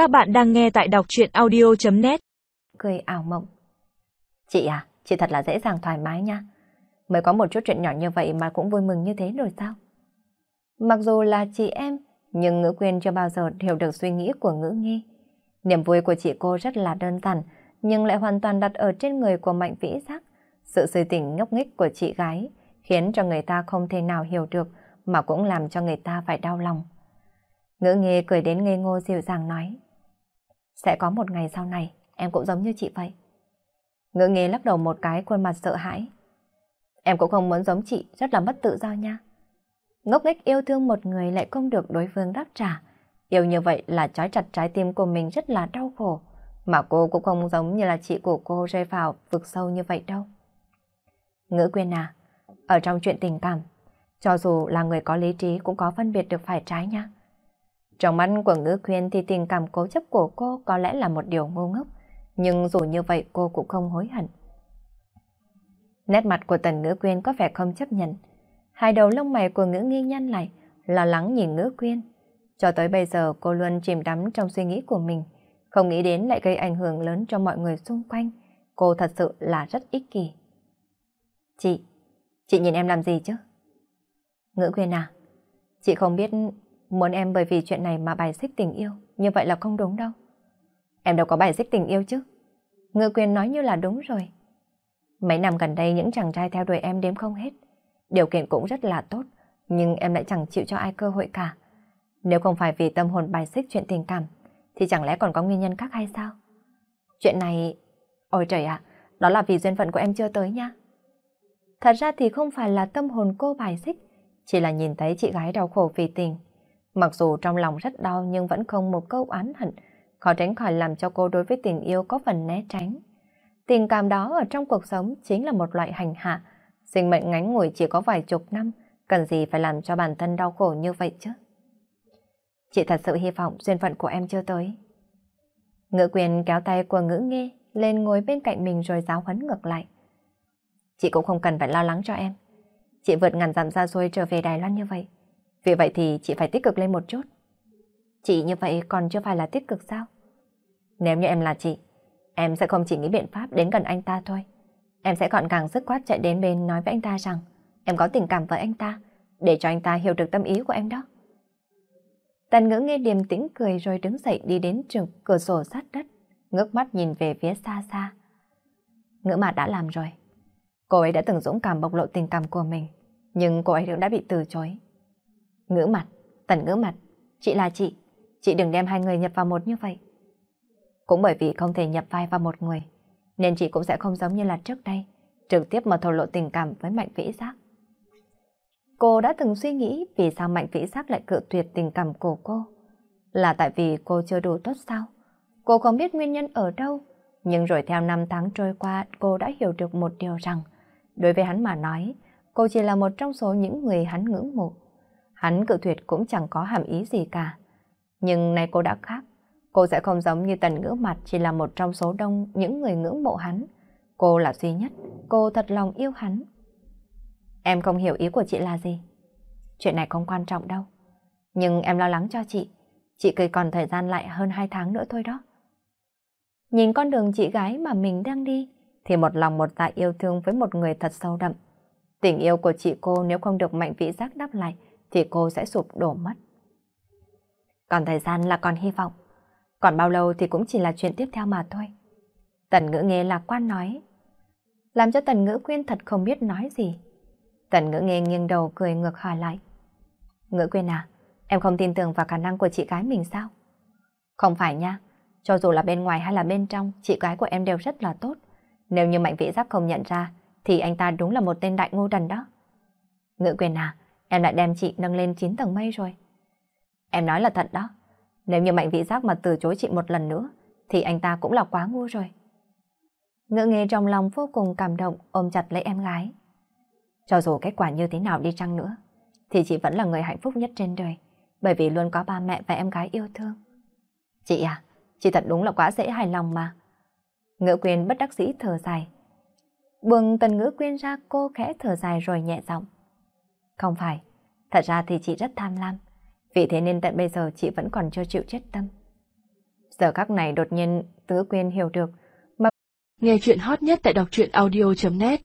Các bạn đang nghe tại đọc chuyện audio.net Cười ảo mộng. Chị à, chị thật là dễ dàng thoải mái nha. Mới có một chút chuyện nhỏ như vậy mà cũng vui mừng như thế rồi sao? Mặc dù là chị em, nhưng ngữ quyên chưa bao giờ hiểu được suy nghĩ của ngữ nghi. Niềm vui của chị cô rất là đơn giản, nhưng lại hoàn toàn đặt ở trên người của mạnh vĩ giác. Sự suy tỉnh ngốc nghếch của chị gái khiến cho người ta không thể nào hiểu được mà cũng làm cho người ta phải đau lòng. Ngữ nghi cười đến ngây ngô dịu dàng nói. Sẽ có một ngày sau này, em cũng giống như chị vậy. Ngữ nghề lắc đầu một cái khuôn mặt sợ hãi. Em cũng không muốn giống chị, rất là mất tự do nha. Ngốc nghếch yêu thương một người lại không được đối phương đáp trả. Yêu như vậy là trói chặt trái tim của mình rất là đau khổ. Mà cô cũng không giống như là chị của cô rơi vào vực sâu như vậy đâu. Ngữ quyên à, ở trong chuyện tình cảm, cho dù là người có lý trí cũng có phân biệt được phải trái nha. Trong mắt của ngữ khuyên thì tình cảm cố chấp của cô có lẽ là một điều ngu ngốc, nhưng dù như vậy cô cũng không hối hận. Nét mặt của tần ngữ quyên có vẻ không chấp nhận. Hai đầu lông mày của ngữ nghi nhăn lại, lo lắng nhìn ngữ quyên. Cho tới bây giờ cô luôn chìm đắm trong suy nghĩ của mình, không nghĩ đến lại gây ảnh hưởng lớn cho mọi người xung quanh. Cô thật sự là rất ích kỷ. Chị, chị nhìn em làm gì chứ? Ngữ quyên à, chị không biết muốn em bởi vì chuyện này mà bài xích tình yêu, như vậy là không đúng đâu. Em đâu có bài xích tình yêu chứ. ngự quyền nói như là đúng rồi. Mấy năm gần đây những chàng trai theo đuổi em đếm không hết. Điều kiện cũng rất là tốt, nhưng em lại chẳng chịu cho ai cơ hội cả. Nếu không phải vì tâm hồn bài xích chuyện tình cảm, thì chẳng lẽ còn có nguyên nhân khác hay sao? Chuyện này... Ôi trời ạ, đó là vì duyên phận của em chưa tới nha. Thật ra thì không phải là tâm hồn cô bài xích, chỉ là nhìn thấy chị gái đau khổ vì tình. Mặc dù trong lòng rất đau nhưng vẫn không một câu oán hận, khó tránh khỏi làm cho cô đối với tình yêu có phần né tránh. Tình cảm đó ở trong cuộc sống chính là một loại hành hạ. Sinh mệnh ngắn ngủi chỉ có vài chục năm, cần gì phải làm cho bản thân đau khổ như vậy chứ? Chị thật sự hy vọng duyên phận của em chưa tới. Ngữ quyền kéo tay của ngữ nghe lên ngồi bên cạnh mình rồi giáo huấn ngược lại. Chị cũng không cần phải lo lắng cho em. Chị vượt ngàn dặm xa xôi trở về Đài Loan như vậy. Vì vậy thì chị phải tích cực lên một chút. Chị như vậy còn chưa phải là tích cực sao? Nếu như em là chị, em sẽ không chỉ nghĩ biện pháp đến gần anh ta thôi. Em sẽ gọn gàng dứt khoát chạy đến bên nói với anh ta rằng em có tình cảm với anh ta, để cho anh ta hiểu được tâm ý của em đó. Tần ngữ nghe điềm tĩnh cười rồi đứng dậy đi đến trường cửa sổ sát đất, ngước mắt nhìn về phía xa xa. Ngữ mặt đã làm rồi. Cô ấy đã từng dũng cảm bộc lộ tình cảm của mình, nhưng cô ấy cũng đã bị từ chối. Ngữ mặt, tần ngữ mặt, chị là chị, chị đừng đem hai người nhập vào một như vậy. Cũng bởi vì không thể nhập vai vào một người, nên chị cũng sẽ không giống như là trước đây, trực tiếp mà thổ lộ tình cảm với Mạnh Vĩ Giác. Cô đã từng suy nghĩ vì sao Mạnh Vĩ Giác lại cự tuyệt tình cảm của cô. Là tại vì cô chưa đủ tốt sao? Cô không biết nguyên nhân ở đâu, nhưng rồi theo năm tháng trôi qua cô đã hiểu được một điều rằng, đối với hắn mà nói, cô chỉ là một trong số những người hắn ngưỡng mộ. Hắn cự tuyệt cũng chẳng có hàm ý gì cả. Nhưng nay cô đã khác, cô sẽ không giống như tần ngữ mặt chỉ là một trong số đông những người ngưỡng mộ hắn. Cô là duy nhất, cô thật lòng yêu hắn. Em không hiểu ý của chị là gì. Chuyện này không quan trọng đâu. Nhưng em lo lắng cho chị. Chị cười còn thời gian lại hơn 2 tháng nữa thôi đó. Nhìn con đường chị gái mà mình đang đi, thì một lòng một dạ yêu thương với một người thật sâu đậm. Tình yêu của chị cô nếu không được mạnh vĩ giác đáp lại, thì cô sẽ sụp đổ mất. Còn thời gian là còn hy vọng. Còn bao lâu thì cũng chỉ là chuyện tiếp theo mà thôi. Tần ngữ nghe lạc quan nói. Làm cho tần ngữ quyên thật không biết nói gì. Tần ngữ nghe nghiêng đầu cười ngược hỏi lại. Ngữ quyên à, em không tin tưởng vào khả năng của chị gái mình sao? Không phải nha, cho dù là bên ngoài hay là bên trong, chị gái của em đều rất là tốt. Nếu như mạnh vĩ giác không nhận ra, thì anh ta đúng là một tên đại ngu đần đó. Ngữ quyền à, em lại đem chị nâng lên 9 tầng mây rồi. Em nói là thật đó. Nếu như mạnh vị giác mà từ chối chị một lần nữa, thì anh ta cũng là quá ngu rồi. Ngữ nghề trong lòng vô cùng cảm động ôm chặt lấy em gái. Cho dù kết quả như thế nào đi chăng nữa, thì chị vẫn là người hạnh phúc nhất trên đời, bởi vì luôn có ba mẹ và em gái yêu thương. Chị à, chị thật đúng là quá dễ hài lòng mà. Ngữ quyền bất đắc dĩ thở dài. Buông tần ngữ quyên ra cô khẽ thở dài rồi nhẹ giọng. Không phải, thật ra thì chị rất tham lam. Vì thế nên tận bây giờ chị vẫn còn chưa chịu chết tâm. Giờ các này đột nhiên Tứ Quyên hiểu được. Nghe chuyện hot nhất tại đọc truyện audio.net